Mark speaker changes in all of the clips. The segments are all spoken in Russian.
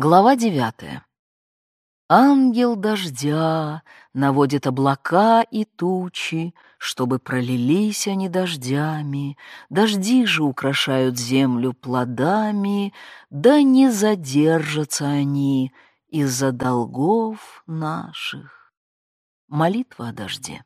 Speaker 1: Глава девятая. Ангел дождя наводит облака и тучи, чтобы пролились они дождями. Дожди же украшают землю плодами, да не задержатся они из-за долгов наших. Молитва о дожде.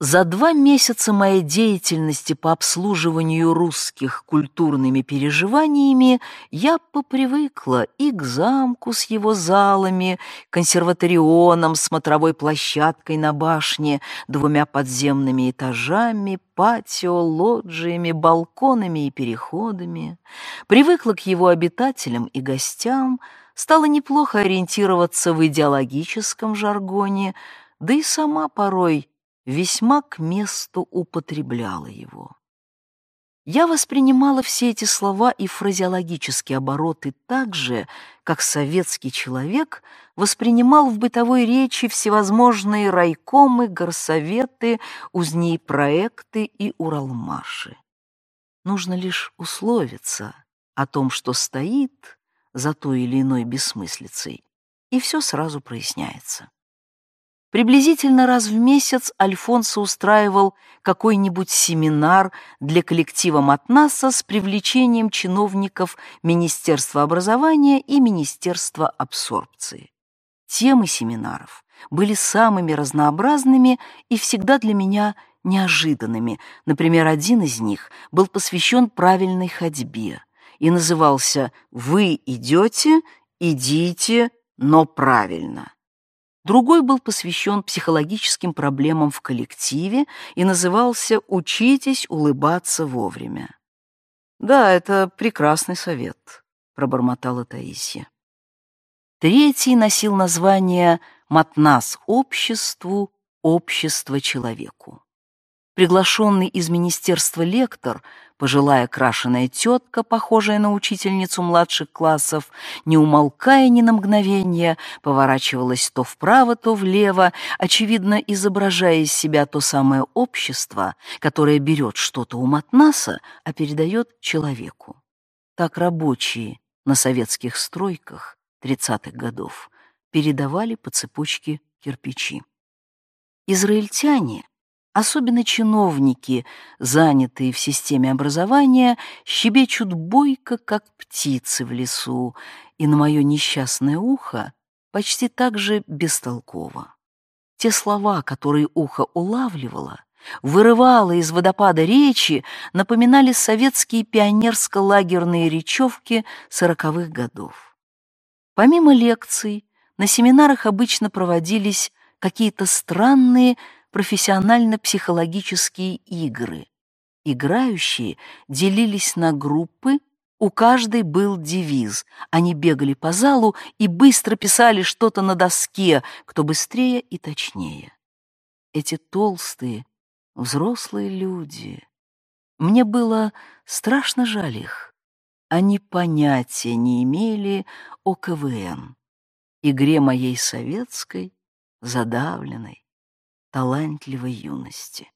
Speaker 1: За два месяца моей деятельности по обслуживанию русских культурными переживаниями я попривыкла и к замку с его залами, консерваторионом, смотровой площадкой на башне, двумя подземными этажами, патио, лоджиями, балконами и переходами. Привыкла к его обитателям и гостям, стала неплохо ориентироваться в идеологическом жаргоне, да и сама порой весьма к месту употребляла его. Я воспринимала все эти слова и фразеологические обороты так же, как советский человек воспринимал в бытовой речи всевозможные райкомы, горсоветы, узней проекты и уралмаши. Нужно лишь условиться о том, что стоит за той или иной бессмыслицей, и все сразу проясняется. Приблизительно раз в месяц Альфонсо устраивал какой-нибудь семинар для коллектива Матнаса с привлечением чиновников Министерства образования и Министерства абсорбции. Темы семинаров были самыми разнообразными и всегда для меня неожиданными. Например, один из них был посвящен правильной ходьбе и назывался «Вы идете, идите, но правильно». Другой был посвящен психологическим проблемам в коллективе и назывался «Учитесь улыбаться вовремя». «Да, это прекрасный совет», — пробормотала Таисия. Третий носил название «Матнас обществу, общество человеку». Приглашенный из министерства лектор, пожилая крашеная тетка, похожая на учительницу младших классов, не умолкая ни на мгновение, поворачивалась то вправо, то влево, очевидно изображая из себя то самое общество, которое берет что-то у Матнаса, а передает человеку. Так рабочие на советских стройках 30-х годов передавали по цепочке кирпичи. Израильтяне Особенно чиновники, занятые в системе образования, щебечут бойко, как птицы в лесу, и на мое несчастное ухо почти так же бестолково. Те слова, которые ухо улавливало, вырывало из водопада речи, напоминали советские пионерско-лагерные речевки сороковых годов. Помимо лекций, на семинарах обычно проводились какие-то странные профессионально-психологические игры. Играющие делились на группы, у каждой был девиз. Они бегали по залу и быстро писали что-то на доске, кто быстрее и точнее. Эти толстые, взрослые люди. Мне было страшно жаль их. Они понятия не имели о КВН, игре моей советской, задавленной, талантливой юности.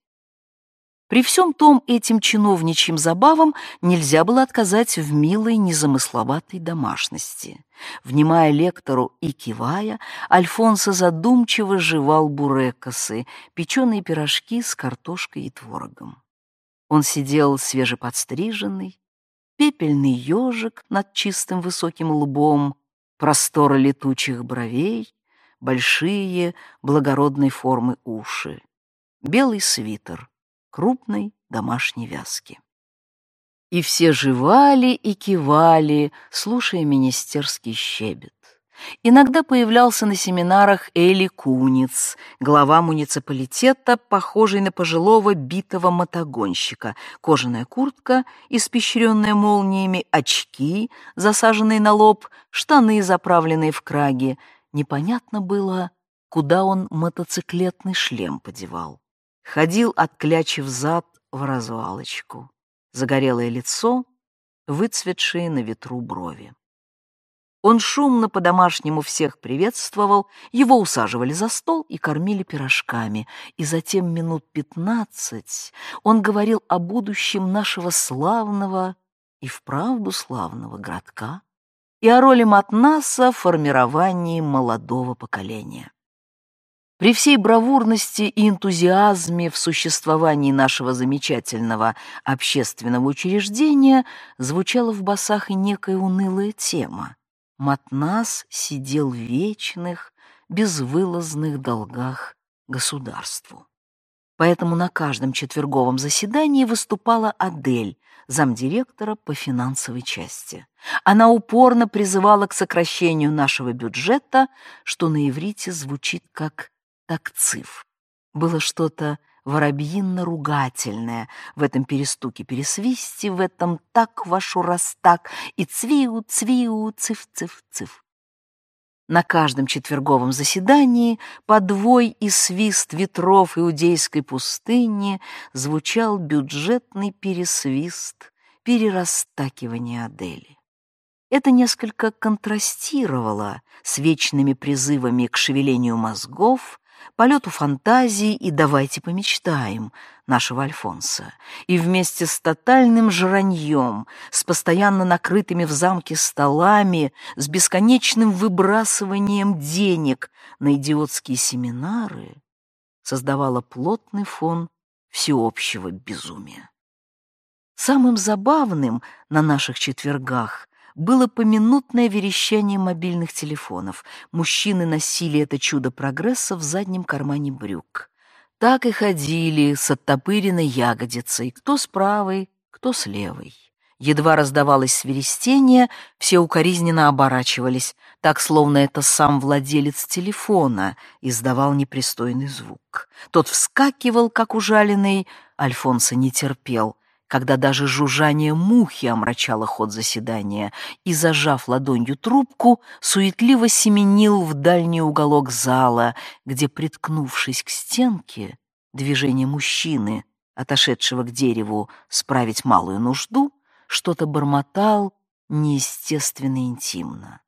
Speaker 1: При всем том этим чиновничьим забавам нельзя было отказать в милой, незамысловатой домашности. Внимая лектору и кивая, Альфонсо задумчиво жевал бурекосы, печеные пирожки с картошкой и творогом. Он сидел свежеподстриженный, пепельный ежик над чистым высоким лбом, просторы летучих бровей, большие благородной формы уши, белый свитер, крупной домашней вязки. И все жевали и кивали, слушая министерский щебет. Иногда появлялся на семинарах Эли Куниц, глава муниципалитета, похожий на пожилого битого мотогонщика, кожаная куртка, испещренная молниями, очки, засаженные на лоб, штаны, заправленные в краги, непонятно было, куда он мотоциклетный шлем подевал. Ходил, отклячив зад в развалочку. Загорелое лицо, выцветшие на ветру брови. Он шумно по-домашнему всех приветствовал, его усаживали за стол и кормили пирожками, и затем минут пятнадцать он говорил о будущем нашего славного и вправду славного городка, и о роли Матнаса в формировании молодого поколения. При всей бравурности и энтузиазме в существовании нашего замечательного общественного учреждения звучала в басах и некая унылая тема. Матнас сидел в вечных, безвылазных долгах государству. Поэтому на каждом четверговом заседании выступала Адель, замдиректора по финансовой части. Она упорно призывала к сокращению нашего бюджета, что на иврите звучит как такцив. Было что-то воробьинно-ругательное в этом перестуке-пересвисте, в этом так вашу раз так и цвиу, цвиу, циф-циф-циф. На каждом четверговом заседании подвой и свист ветров иудейской пустыни звучал бюджетный пересвист, перерастакивание Адели. Это несколько контрастировало с вечными призывами к шевелению мозгов, полету фантазии и «давайте помечтаем» нашего Альфонса. И вместе с тотальным жраньем, с постоянно накрытыми в замке столами, с бесконечным выбрасыванием денег на идиотские семинары создавала плотный фон всеобщего безумия. Самым забавным на наших четвергах было поминутное верещание мобильных телефонов. Мужчины носили это чудо прогресса в заднем кармане брюк. Так и ходили с оттопыренной ягодицей, кто с правой, кто с левой. Едва раздавалось свиристение, все укоризненно оборачивались, так, словно это сам владелец телефона издавал непристойный звук. Тот вскакивал, как ужаленный, Альфонсо не терпел — когда даже жужжание мухи омрачало ход заседания, и, зажав ладонью трубку, суетливо семенил в дальний уголок зала, где, приткнувшись к стенке, движение мужчины, отошедшего к дереву справить малую нужду, что-то бормотал неестественно интимно.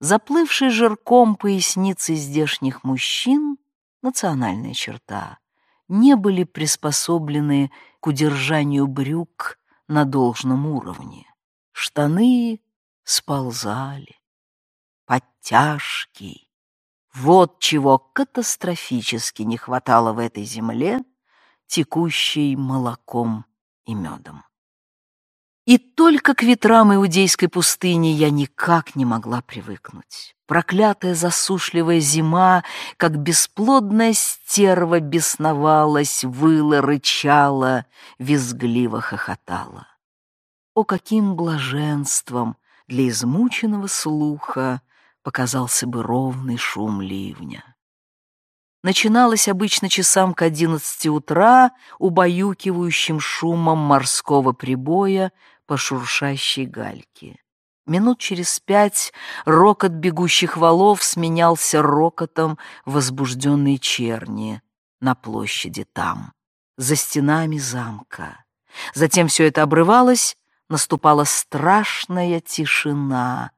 Speaker 1: Заплывший жирком поясницы здешних мужчин — национальная черта — не были приспособлены к удержанию брюк на должном уровне. Штаны сползали, подтяжки. Вот чего катастрофически не хватало в этой земле, текущей молоком и медом. И только к ветрам иудейской пустыни я никак не могла привыкнуть. Проклятая засушливая зима, как бесплодная стерва, бесновалась, выла, рычала, визгливо хохотала. О, каким блаженством для измученного слуха показался бы ровный шум ливня! начиналась обычно часам к одиннадцати утра убаюкивающим шумом морского прибоя по шуршащей гальке. Минут через пять рокот бегущих валов сменялся рокотом возбужденной черни на площади там, за стенами замка. Затем все это обрывалось, наступала страшная тишина,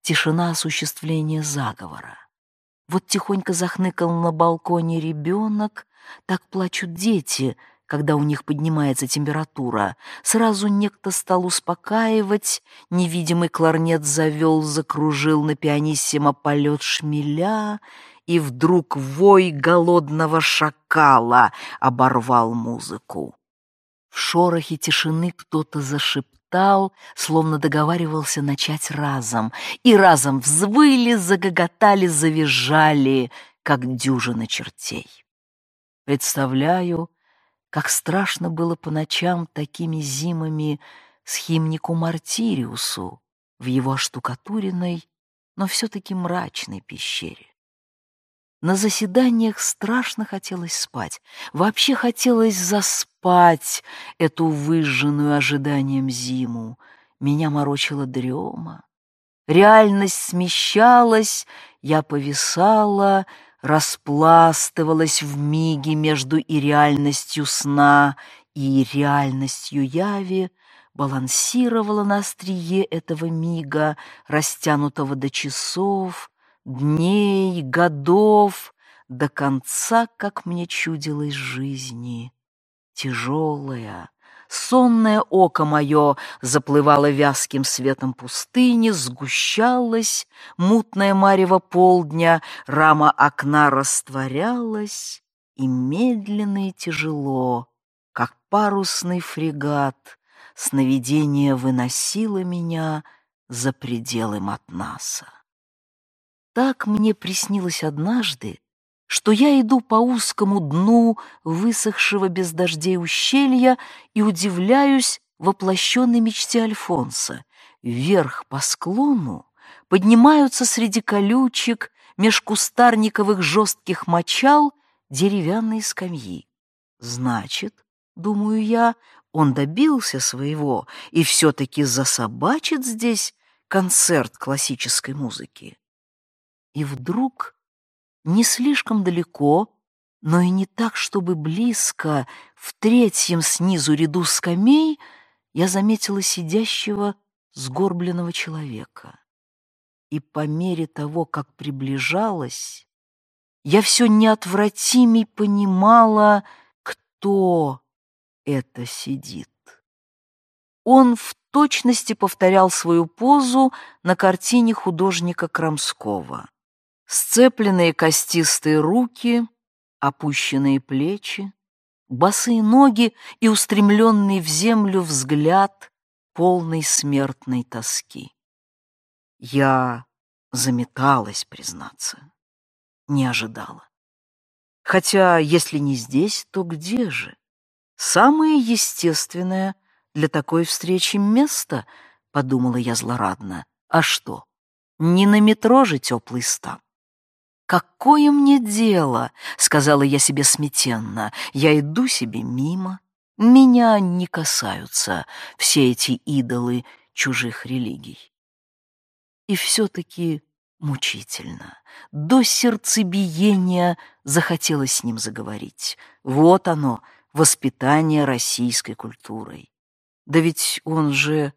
Speaker 1: тишина осуществления заговора. Вот тихонько захныкал на балконе ребенок, так плачут дети, когда у них поднимается температура. Сразу некто стал успокаивать, невидимый кларнет завел, закружил на пианиссимо полет шмеля, и вдруг вой голодного шакала оборвал музыку. В шорохе тишины кто-то зашептал, словно договаривался начать разом, и разом взвыли, загоготали, завизжали, как дюжина чертей. Представляю, как страшно было по ночам такими зимами схимнику Мартириусу в его оштукатуренной, но все-таки мрачной пещере. На заседаниях страшно хотелось спать. Вообще хотелось заспать эту выжженную ожиданием зиму. Меня морочила дрема. Реальность смещалась, я повисала, распластывалась в миге между и реальностью сна, и реальностью яви, балансировала на острие этого мига, растянутого до часов, дней, годов, до конца, как мне чудилось, жизни. Тяжелая, сонное око мое заплывало вязким светом пустыни, сгущалось, мутное марево полдня, рама окна растворялась, и медленно и тяжело, как парусный фрегат, сновидение выносило меня за пределы Матнаса. Так мне приснилось однажды, что я иду по узкому дну высохшего без дождей ущелья и удивляюсь воплощенной мечте Альфонса. Вверх по склону поднимаются среди колючек меж кустарниковых жестких мочал деревянные скамьи. Значит, думаю я, он добился своего и все-таки засобачит здесь концерт классической музыки. И вдруг не слишком далеко, но и не так, чтобы близко, в третьем снизу ряду скамей я заметила сидящего сгорбленного человека. И по мере того, как приближалась, я все неотвратимей понимала, кто это сидит. Он в точности повторял свою позу на картине художника Крамского. Сцепленные костистые руки, опущенные плечи, босые ноги и устремленный в землю взгляд полной смертной тоски. Я заметалась, признаться, не ожидала. Хотя, если не здесь, то где же? Самое естественное для такой встречи место, подумала я злорадно. А что? Не на метро же теплый стан. «Какое мне дело?» — сказала я себе смятенно. «Я иду себе мимо. Меня не касаются все эти идолы чужих религий». И все-таки мучительно. До сердцебиения захотелось с ним заговорить. Вот оно, воспитание российской культурой. Да ведь он же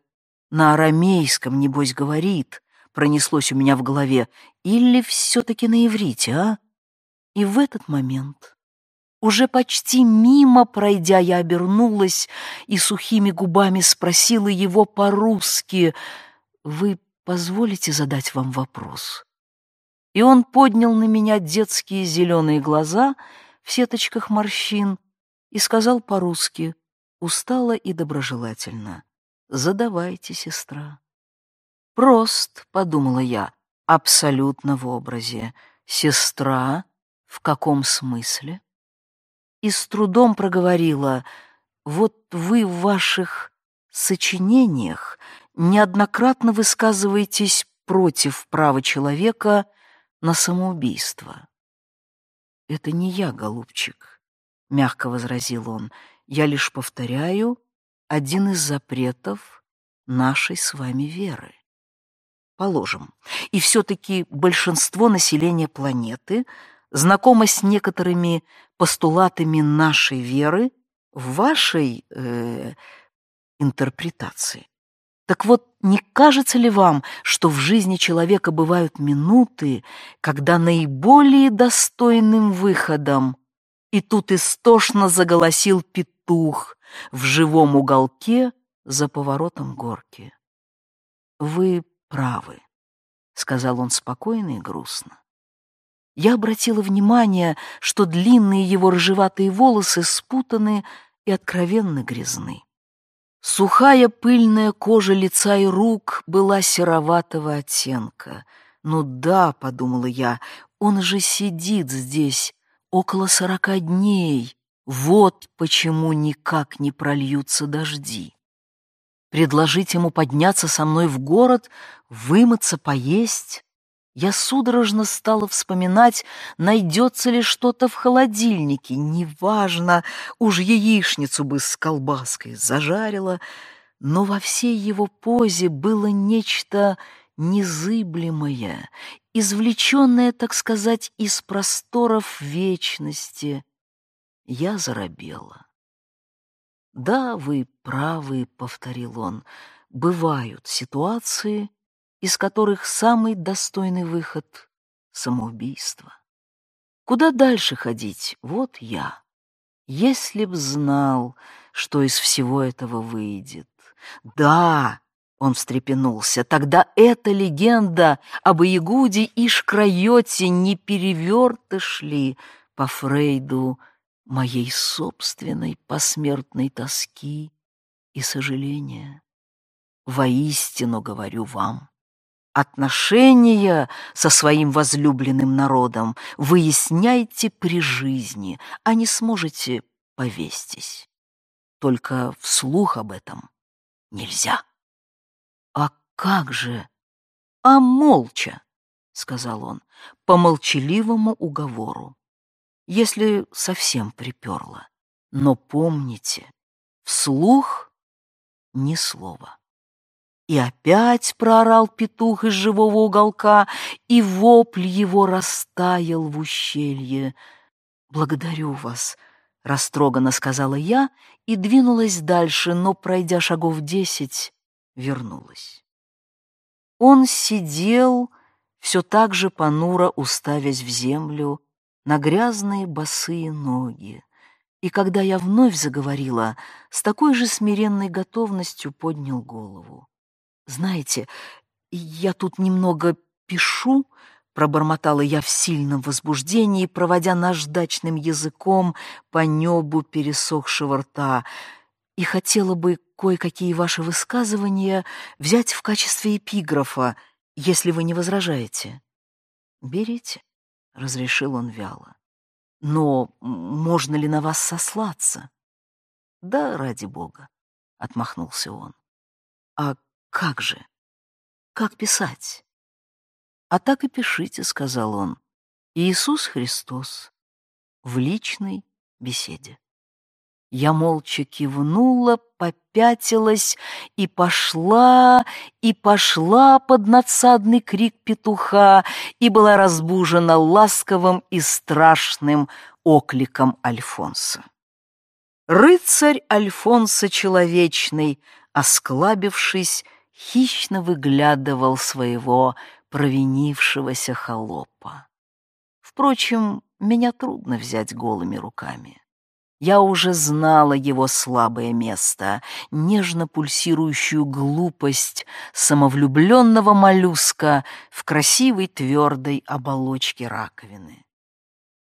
Speaker 1: на арамейском, небось, говорит пронеслось у меня в голове, или все-таки на иврите, а? И в этот момент, уже почти мимо пройдя, я обернулась и сухими губами спросила его по-русски, «Вы позволите задать вам вопрос?» И он поднял на меня детские зеленые глаза в сеточках морщин и сказал по-русски, устало и доброжелательно, «Задавайте, сестра». Прост, подумала я, абсолютно в образе. Сестра? В каком смысле? И с трудом проговорила, вот вы в ваших сочинениях неоднократно высказываетесь против права человека на самоубийство. «Это не я, голубчик», — мягко возразил он. «Я лишь повторяю один из запретов нашей с вами веры. Положим. И все-таки большинство населения планеты знакомо с некоторыми постулатами нашей веры в вашей э, интерпретации. Так вот, не кажется ли вам, что в жизни человека бывают минуты, когда наиболее достойным выходом и тут истошно заголосил петух в живом уголке за поворотом горки? Вы правы», — сказал он спокойно и грустно. Я обратила внимание, что длинные его рыжеватые волосы спутаны и откровенно грязны. Сухая пыльная кожа лица и рук была сероватого оттенка. «Ну да», — подумала я, — «он же сидит здесь около сорока дней. Вот почему никак не прольются дожди» предложить ему подняться со мной в город, вымыться, поесть. Я судорожно стала вспоминать, найдется ли что-то в холодильнике. Неважно, уж яичницу бы с колбаской зажарила, но во всей его позе было нечто незыблемое, извлеченное, так сказать, из просторов вечности. Я заробела. «Да, вы правы», — повторил он, — «бывают ситуации, из которых самый достойный выход — самоубийство. Куда дальше ходить? Вот я. Если б знал, что из всего этого выйдет. Да, он встрепенулся. Тогда эта легенда об Иегуде и Шкрайоте не перевертыш ли по Фрейду моей собственной посмертной тоски и сожаления? Воистину говорю вам, отношения со своим возлюбленным народом выясняйте при жизни, а не сможете повестись. Только вслух об этом нельзя. «А как же?» «А молча», — сказал он, по молчаливому уговору, если совсем приперло. Но помните, вслух ни слова. И опять проорал петух из живого уголка, и вопль его растаял в ущелье. «Благодарю вас», — растроганно сказала я и двинулась дальше, но, пройдя шагов десять, вернулась. Он сидел, все так же понуро уставясь в землю, на грязные босые ноги, и когда я вновь заговорила, с такой же смиренной готовностью поднял голову. «Знаете, я тут немного пишу», — пробормотала я в сильном возбуждении, проводя наждачным языком по небу пересохшего рта — и хотела бы кое-какие ваши высказывания взять в качестве эпиграфа, если вы не возражаете. «Берите», — разрешил он вяло. «Но можно ли на вас сослаться?» «Да, ради бога», — отмахнулся он. «А как же? Как писать?» «А так и пишите», — сказал он. «Иисус Христос в личной беседе». Я молча кивнула, попятилась и пошла, и пошла под надсадный крик петуха, и была разбужена ласковым и страшным окликом Альфонса. Рыцарь Альфонса Человечный, осклабившись, хищно выглядывал своего провинившегося холопа. Впрочем, меня трудно взять голыми руками. Я уже знала его слабое место, нежно пульсирующую глупость самовлюбленного моллюска в красивой твердой оболочке раковины.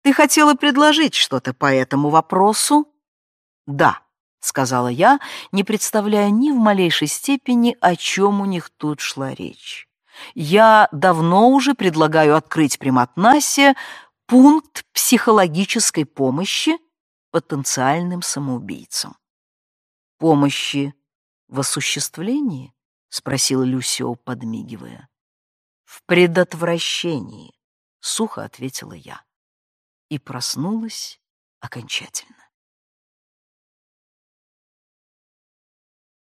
Speaker 1: «Ты хотела предложить что-то по этому вопросу?» «Да», — сказала я, не представляя ни в малейшей степени, о чем у них тут шла речь. «Я давно уже предлагаю открыть при Матнасе пункт психологической помощи потенциальным самоубийцам. «Помощи в осуществлении?» — спросила Люсио, подмигивая. «В предотвращении», — сухо ответила я. И проснулась окончательно.